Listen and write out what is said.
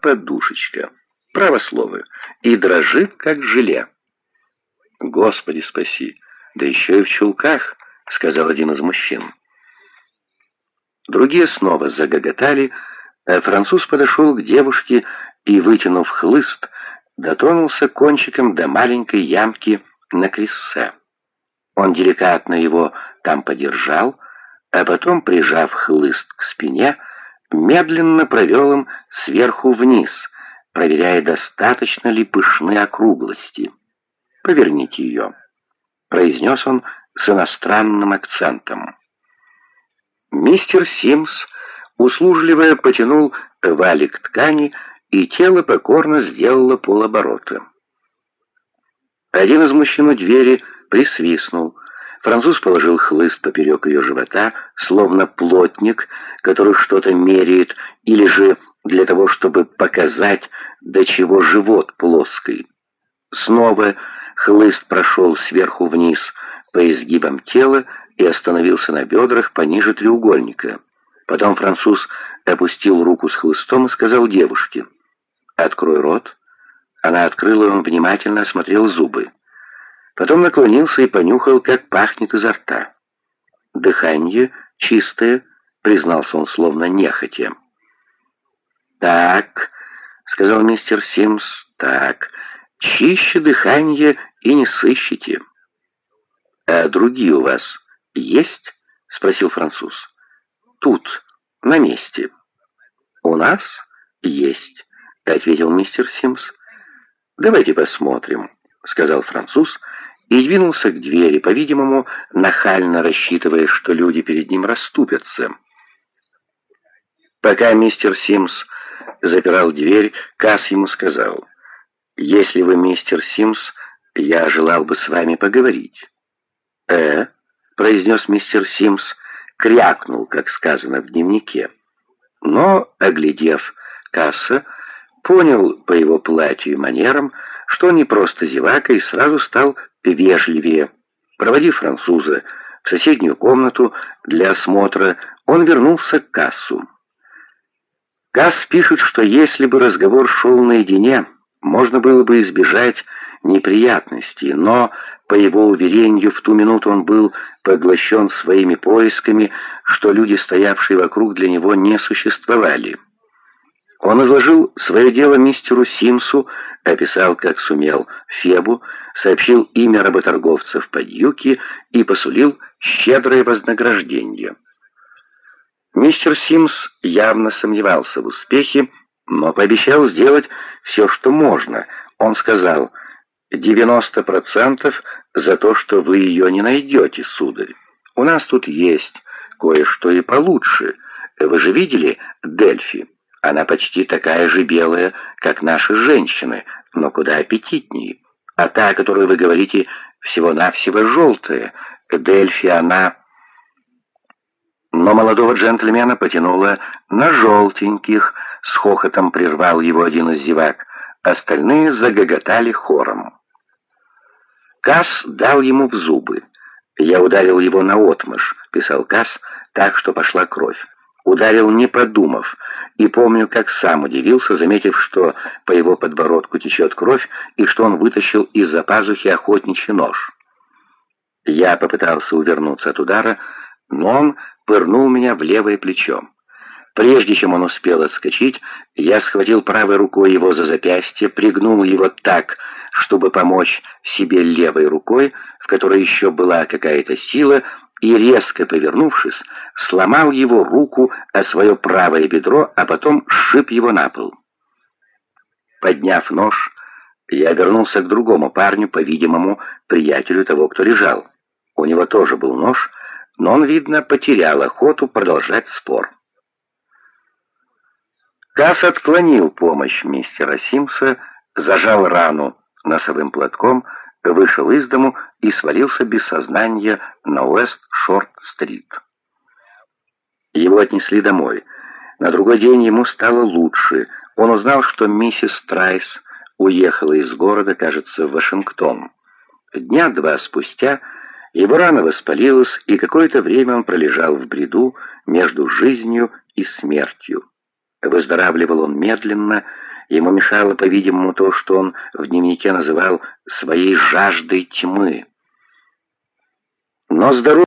подушечка. Право слово. И дрожит, как желе. Господи спаси, да еще и в чулках, сказал один из мужчин. Другие снова загоготали, а француз подошел к девушке и, вытянув хлыст, дотронулся кончиком до маленькой ямки на крессе. Он деликатно его там подержал, а потом, прижав хлыст к спине, медленно провел им сверху вниз, проверяя, достаточно ли пышны округлости. «Поверните ее», — произнес он с иностранным акцентом. Мистер Симс услужливо потянул валик ткани, и тело покорно сделало полоборота. Один из мужчин у двери присвистнул. Француз положил хлыст поперек ее живота, словно плотник, который что-то меряет, или же для того, чтобы показать, до чего живот плоский. Снова хлыст прошел сверху вниз по изгибам тела и остановился на бедрах пониже треугольника. Потом француз опустил руку с хлыстом и сказал девушке, «Открой рот». Она открыла, и он внимательно осмотрел зубы. Потом наклонился и понюхал, как пахнет изо рта. «Дыхание чистое», — признался он словно нехотя. «Так», — сказал мистер Симс, — «так, чище дыхание и не сыщите». «А другие у вас есть?» — спросил француз. «Тут, на месте». «У нас есть», — ответил мистер Симс. «Давайте посмотрим», — сказал француз, — и двинулся к двери, по-видимому, нахально рассчитывая, что люди перед ним расступятся. Пока мистер Симс запирал дверь, Касс ему сказал, «Если вы мистер Симс, я желал бы с вами поговорить». «Э?» — произнес мистер Симс, крякнул, как сказано в дневнике. Но, оглядев Касса, понял по его платью и манерам, что он не просто зевака, и сразу стал вежливее. Проводив француза в соседнюю комнату для осмотра, он вернулся к кассу. Касс пишет, что если бы разговор шел наедине, можно было бы избежать неприятностей, но, по его уверению, в ту минуту он был поглощен своими поисками, что люди, стоявшие вокруг, для него не существовали. Он изложил свое дело мистеру Симсу, описал, как сумел, Фебу, сообщил имя работорговцев под юки и посулил щедрое вознаграждение. Мистер Симс явно сомневался в успехе, но пообещал сделать все, что можно. Он сказал, «Девяносто процентов за то, что вы ее не найдете, сударь. У нас тут есть кое-что и получше. Вы же видели Дельфи?» Она почти такая же белая, как наши женщины, но куда аппетитнее. А та, о которой вы говорите, всего-навсего желтая. Дельфи она... Но молодого джентльмена потянуло на желтеньких, с хохотом прервал его один из зевак. Остальные загоготали хором. Касс дал ему в зубы. «Я ударил его наотмашь», — писал Касс, так, что пошла кровь. Ударил не подумав, и помню, как сам удивился, заметив, что по его подбородку течет кровь, и что он вытащил из-за пазухи охотничий нож. Я попытался увернуться от удара, но он пырнул меня в левое плечо. Прежде чем он успел отскочить, я схватил правой рукой его за запястье, пригнул его так, чтобы помочь себе левой рукой, в которой еще была какая-то сила, и, резко повернувшись, сломал его руку о свое правое бедро, а потом сшиб его на пол. Подняв нож, я вернулся к другому парню, по-видимому, приятелю того, кто лежал. У него тоже был нож, но он, видно, потерял охоту продолжать спор. Касс отклонил помощь мистера Симса, зажал рану носовым платком, вышел из дому и свалился без сознания на Уэст-Шорт-стрит. Его отнесли домой. На другой день ему стало лучше. Он узнал, что миссис Трайс уехала из города, кажется, в Вашингтон. Дня два спустя его рана воспалилась, и какое-то время он пролежал в бреду между жизнью и смертью. Выздоравливал он медленно, Ему мешало, по-видимому, то, что он в дневнике называл «своей жаждой тьмы». Но здоровье